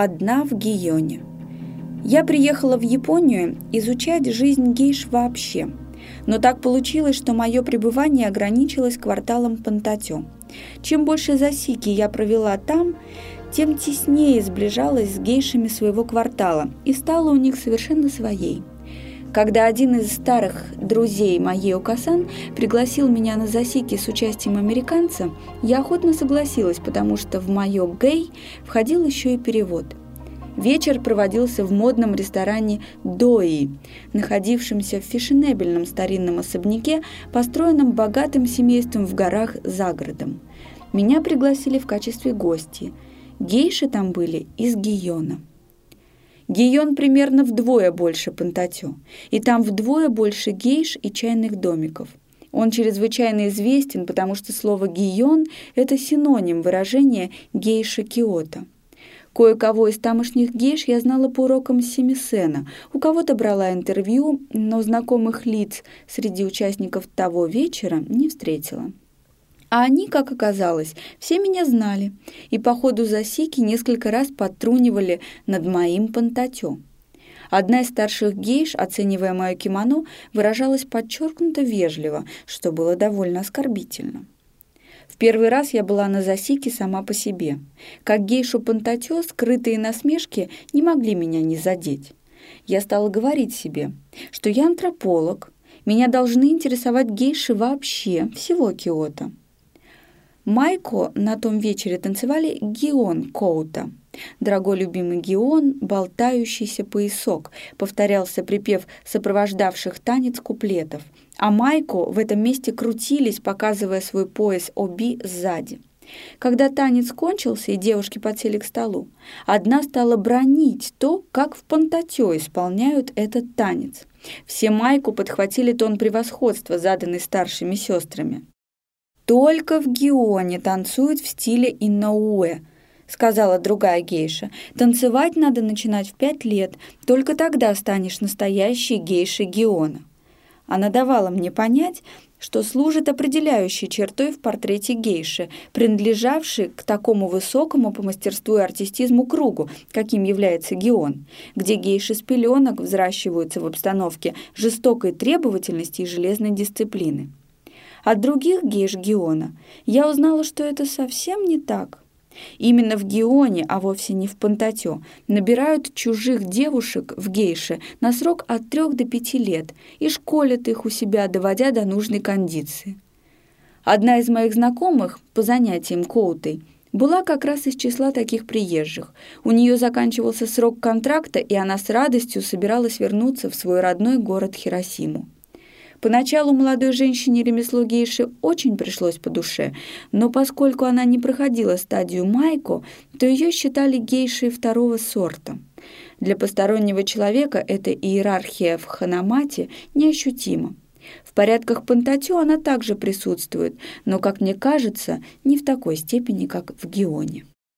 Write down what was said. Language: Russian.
Одна в Гионе. Я приехала в Японию изучать жизнь гейш вообще. Но так получилось, что мое пребывание ограничилось кварталом Пантатё. Чем больше засики я провела там, тем теснее сближалась с гейшами своего квартала и стала у них совершенно своей. Когда один из старых друзей моей Окасан пригласил меня на засеки с участием американца, я охотно согласилась, потому что в мое «гей» входил еще и перевод. Вечер проводился в модном ресторане «Дои», находившемся в фешенебельном старинном особняке, построенном богатым семейством в горах за городом. Меня пригласили в качестве гости. Гейши там были из Гийона. Гийон примерно вдвое больше Пантатё, и там вдвое больше гейш и чайных домиков. Он чрезвычайно известен, потому что слово «гийон» — это синоним выражения «гейша Киото». Кое-кого из тамошних гейш я знала по урокам Семисена, у кого-то брала интервью, но знакомых лиц среди участников того вечера не встретила. А они, как оказалось, все меня знали, и по ходу засеки несколько раз подтрунивали над моим пантатё. Одна из старших гейш, оценивая мое кимоно, выражалась подчеркнуто вежливо, что было довольно оскорбительно. В первый раз я была на засеке сама по себе. Как гейшу пантатё, скрытые насмешки не могли меня не задеть. Я стала говорить себе, что я антрополог, меня должны интересовать гейши вообще, всего Киота. Майко на том вечере танцевали Гион Коута. Дорогой любимый Гион, болтающийся поясок, повторялся припев сопровождавших танец куплетов, а Майко в этом месте крутились, показывая свой пояс Оби сзади. Когда танец кончился и девушки подсели к столу, одна стала бронить то, как в пантатё исполняют этот танец. Все Майку подхватили тон превосходства, заданный старшими сестрами. «Только в Гионе танцуют в стиле Иннауэ», — сказала другая гейша. «Танцевать надо начинать в пять лет, только тогда станешь настоящей гейшей Гиона». Она давала мне понять, что служит определяющей чертой в портрете гейши, принадлежавшей к такому высокому по мастерству и артистизму кругу, каким является Гион, где гейши с пеленок взращиваются в обстановке жестокой требовательности и железной дисциплины. От других гейш Геона я узнала, что это совсем не так. Именно в Геоне, а вовсе не в Пантатё, набирают чужих девушек в гейше на срок от трех до пяти лет и школят их у себя, доводя до нужной кондиции. Одна из моих знакомых по занятиям коутой была как раз из числа таких приезжих. У нее заканчивался срок контракта, и она с радостью собиралась вернуться в свой родной город Хиросиму. Поначалу молодой женщине ремесло гейши очень пришлось по душе, но поскольку она не проходила стадию майко, то ее считали гейшей второго сорта. Для постороннего человека эта иерархия в ханамате неощутима. В порядках пантатё она также присутствует, но, как мне кажется, не в такой степени, как в геоне.